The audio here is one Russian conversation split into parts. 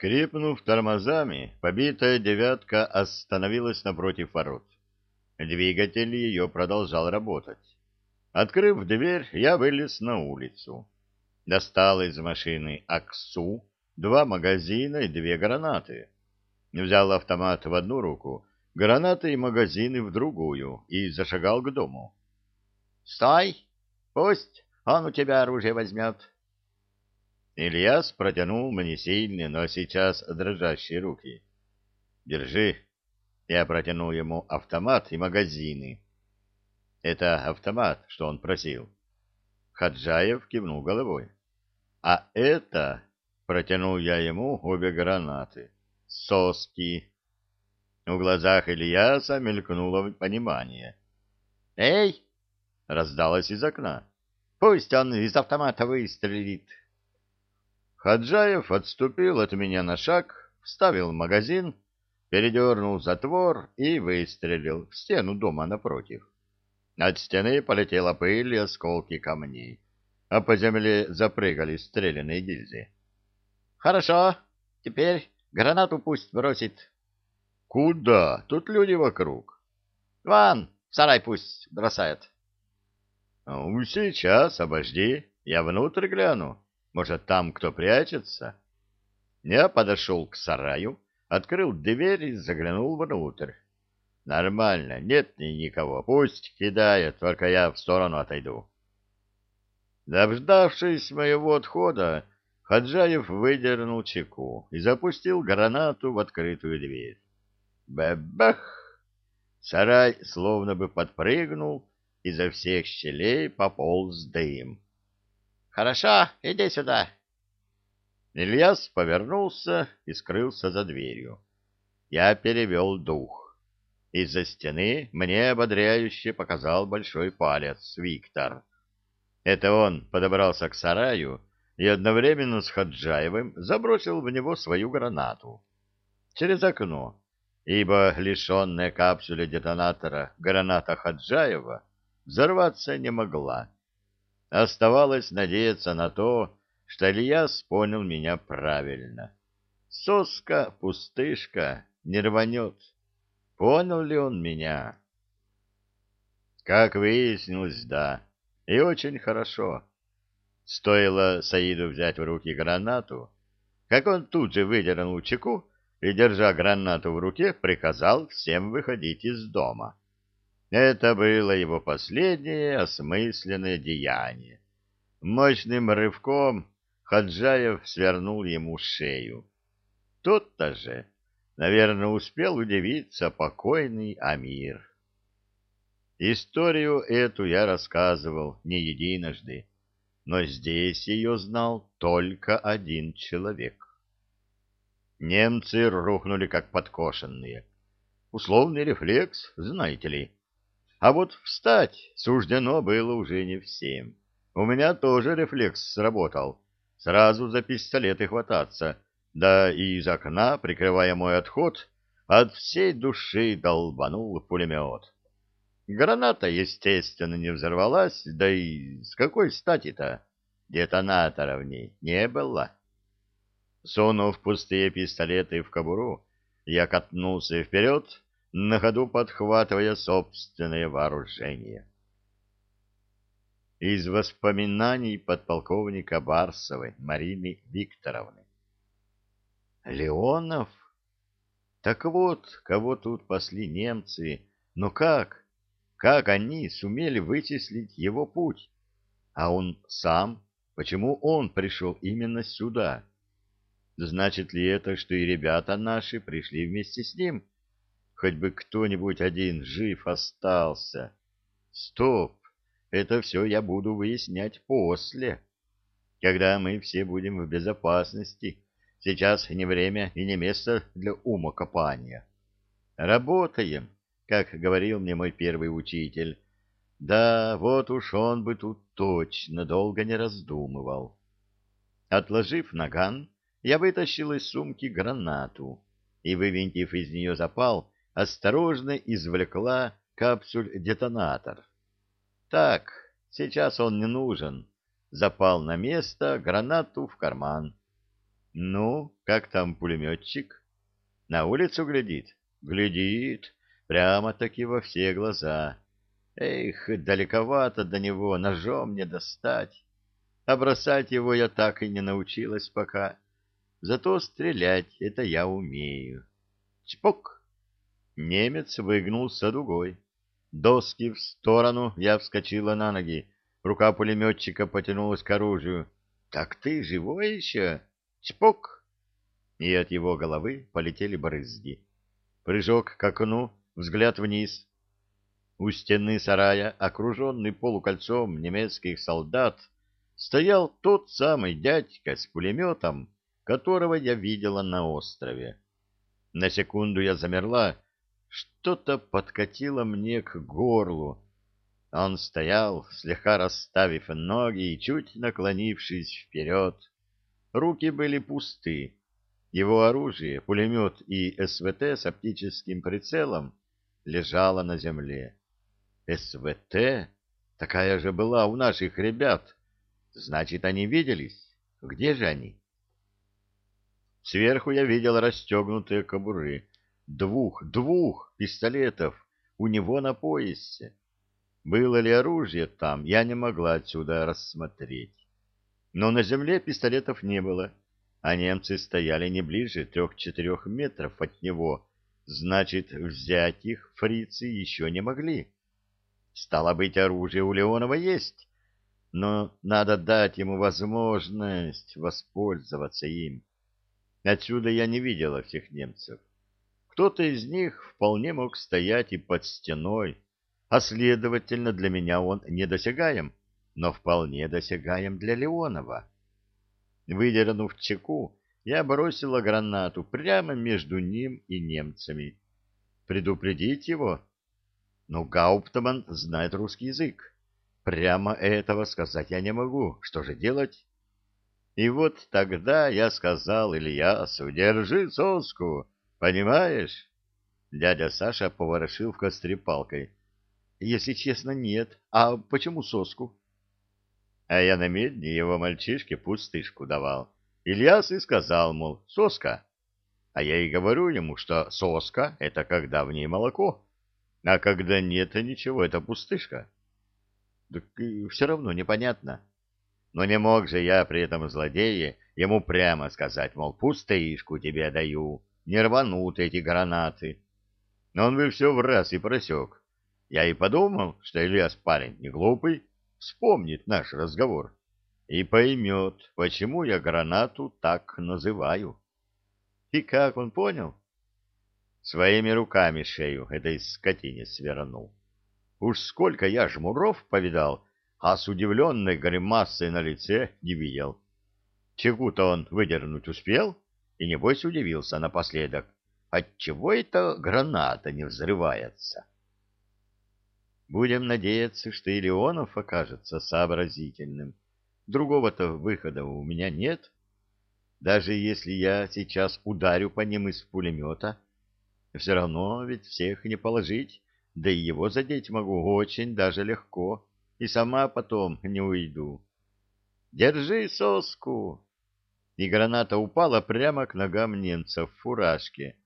Скрипнув тормозами, побитая девятка остановилась напротив ворот. Двигатель ее продолжал работать. Открыв дверь, я вылез на улицу. Достал из машины АКСУ, два магазина и две гранаты. Взял автомат в одну руку, гранаты и магазины в другую и зашагал к дому. — Стой! Пусть он у тебя оружие возьмет. Ильяс протянул мне сильные, но сейчас дрожащие руки. «Держи». Я протянул ему автомат и магазины. Это автомат, что он просил. Хаджаев кивнул головой. А это, протянул я ему обе гранаты. Соски. В глазах Ильяса мелькнуло понимание. «Эй!» — раздалось из окна. «Пусть он из автомата выстрелит». Хаджаев отступил от меня на шаг, вставил магазин, передернул затвор и выстрелил в стену дома напротив. От стены полетела пыль и осколки камней, а по земле запрыгали стрелянные гильзы. — Хорошо, теперь гранату пусть бросит. — Куда? Тут люди вокруг. — Ван, сарай пусть бросает. — Ну, сейчас, обожди, я внутрь гляну. Может, там кто прячется? Я подошел к сараю, открыл дверь и заглянул внутрь. Нормально, нет никого, пусть кидает, только я в сторону отойду. Дождавшись моего отхода, Хаджаев выдернул чеку и запустил гранату в открытую дверь. Бабах! Сарай словно бы подпрыгнул, изо всех щелей пополз дым. Хорошо, иди сюда. Ильяс повернулся и скрылся за дверью. Я перевел дух. Из-за стены мне ободряюще показал большой палец Виктор. Это он подобрался к сараю и одновременно с Хаджаевым забросил в него свою гранату. Через окно, ибо лишенная капсуля детонатора граната Хаджаева взорваться не могла. Оставалось надеяться на то, что Ильяс понял меня правильно. Соска, пустышка, не рванет. Понял ли он меня? Как выяснилось, да. И очень хорошо. Стоило Саиду взять в руки гранату, как он тут же выдернул чеку и, держа гранату в руке, приказал всем выходить из дома. Это было его последнее осмысленное деяние. Мощным рывком Хаджаев свернул ему шею. Тот-то же, наверное, успел удивиться покойный Амир. Историю эту я рассказывал не единожды, но здесь ее знал только один человек. Немцы рухнули как подкошенные. Условный рефлекс, знаете ли. А вот встать суждено было уже не всем. У меня тоже рефлекс сработал. Сразу за пистолет и хвататься. Да и из окна, прикрывая мой отход, от всей души долбанул пулемет. Граната, естественно, не взорвалась, да и с какой стати-то? Детонатора в ней не было. Сунув пустые пистолеты в кобуру, я катнулся вперед, на ходу подхватывая собственное вооружение. Из воспоминаний подполковника Барсовой Марины Викторовны. Леонов? Так вот, кого тут пасли немцы, но как? Как они сумели вычислить его путь? А он сам? Почему он пришел именно сюда? Значит ли это, что и ребята наши пришли вместе с ним? — Хоть бы кто-нибудь один жив остался. Стоп! Это все я буду выяснять после, когда мы все будем в безопасности. Сейчас не время и не место для умокопания. Работаем, как говорил мне мой первый учитель. Да, вот уж он бы тут точно долго не раздумывал. Отложив наган, я вытащил из сумки гранату и, вывинтив из нее запал, осторожно извлекла капсуль-детонатор. Так, сейчас он не нужен. Запал на место, гранату в карман. Ну, как там пулеметчик? На улицу глядит? Глядит, прямо-таки во все глаза. Эх, далековато до него, ножом не достать. А бросать его я так и не научилась пока. Зато стрелять это я умею. Чпок! Немец выгнулся дугой. Доски в сторону, я вскочила на ноги. Рука пулеметчика потянулась к оружию. «Так ты живой еще?» Чпок! И от его головы полетели брызги. Прыжок к окну, взгляд вниз. У стены сарая, окруженный полукольцом немецких солдат, стоял тот самый дядька с пулеметом, которого я видела на острове. На секунду я замерла, что-то подкатило мне к горлу. Он стоял, слегка расставив ноги и чуть наклонившись вперед. Руки были пусты. Его оружие, пулемет и СВТ с оптическим прицелом лежало на земле. СВТ? Такая же была у наших ребят. Значит, они виделись. Где же они? Сверху я видел расстегнутые кобуры. Двух, двух пистолетов у него на поясе. Было ли оружие там, я не могла отсюда рассмотреть. Но на земле пистолетов не было, а немцы стояли не ближе трех-четырех метров от него, значит, взять их фрицы еще не могли. Стало быть, оружие у Леонова есть, но надо дать ему возможность воспользоваться им. Отсюда я не видела всех немцев. Кто-то из них вполне мог стоять и под стеной, а, следовательно, для меня он недосягаем но вполне досягаем для Леонова. Выдернув чеку, я бросила гранату прямо между ним и немцами. Предупредить его? Но Гауптман знает русский язык. Прямо этого сказать я не могу. Что же делать? И вот тогда я сказал Ильясу, держи соску, понимаешь? Дядя Саша поворошил в костре палкой. Если честно, нет. А почему соску? А я на медне его мальчишке пустышку давал. Ильяс и сказал, мол, соска. А я и говорю ему, что соска — это когда в ней молоко, а когда нет ничего, это пустышка. Так все равно непонятно. Но не мог же я при этом злодее ему прямо сказать, мол, пустышку тебе даю, не рванут эти гранаты. Но он бы все в раз и просек. Я и подумал, что Ильяс парень не глупый, вспомнит наш разговор и поймет, почему я гранату так называю. И как он понял? Своими руками шею этой скотине свернул. Уж сколько я жмуров повидал, а с удивленной гримасой на лице не видел. Чеку-то он выдернуть успел, и небось удивился напоследок, отчего это граната не взрывается. Будем надеяться, что и Леонов окажется сообразительным. Другого-то выхода у меня нет. Даже если я сейчас ударю по ним из пулемета, все равно ведь всех не положить, да и его задеть могу очень даже легко, и сама потом не уйду. Держи соску! И граната упала прямо к ногам немцев в фуражке.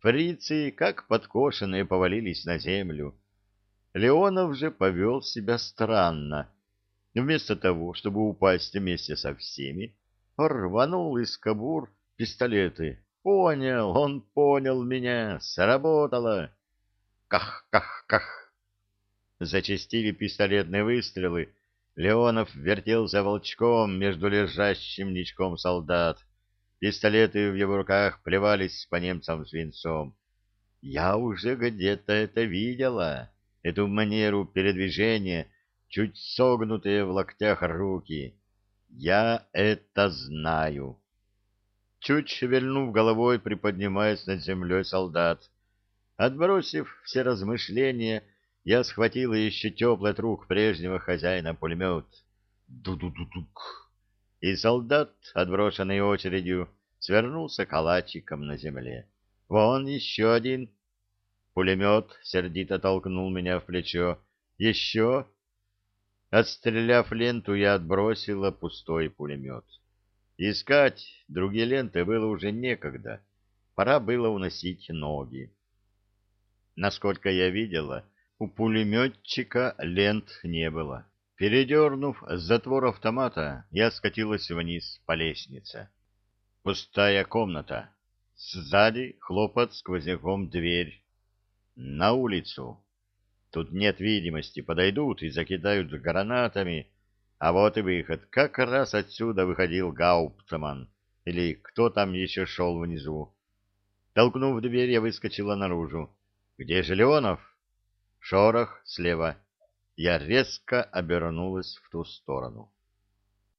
Фрицы, как подкошенные, повалились на землю. Леонов же повел себя странно. Вместо того, чтобы упасть вместе со всеми, рванул из кобур пистолеты. Понял, он понял меня, сработало. Ках-ках-ках. Зачастили пистолетные выстрелы. Леонов вертелся волчком между лежащим ничком солдат. Пистолеты в его руках плевались по немцам свинцом. Я уже где-то это видела эту манеру передвижения, чуть согнутые в локтях руки. Я это знаю. Чуть шевельнув головой, приподнимаясь над землей солдат. Отбросив все размышления, я схватила еще теплый рук прежнего хозяина пулемет. Ду-ду-ду-дук. И солдат, отброшенный очередью, свернулся калачиком на земле. Вон еще один Пулемет сердито толкнул меня в плечо. Еще? Отстреляв ленту, я отбросила пустой пулемет. Искать другие ленты было уже некогда. Пора было уносить ноги. Насколько я видела, у пулеметчика лент не было. Передернув затвор автомата, я скатилась вниз по лестнице. Пустая комната. Сзади хлопот сквозняком дверь. На улицу. Тут нет видимости, подойдут и закидают гранатами, а вот и выход. Как раз отсюда выходил Гауптман, или кто там еще шел внизу. Толкнув дверь, я выскочила наружу. «Где же Леонов?» Шорох слева. Я резко обернулась в ту сторону.